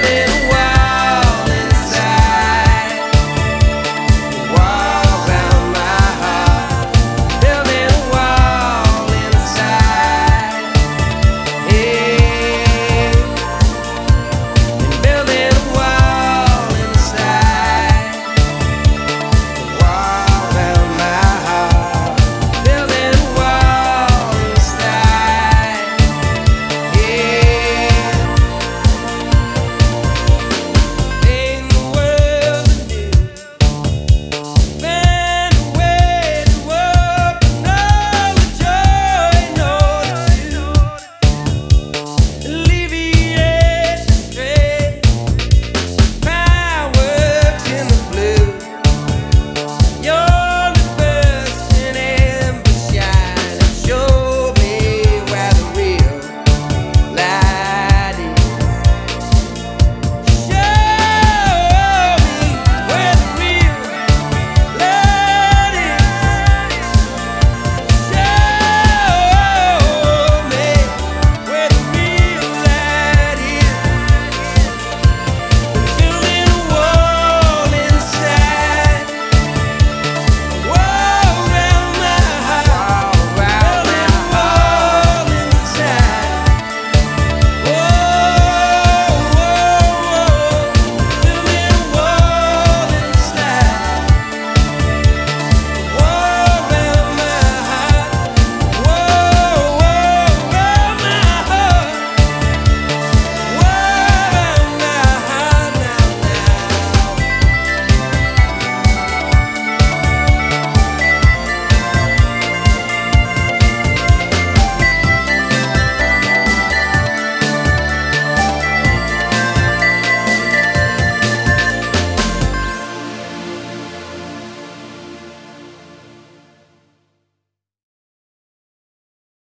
de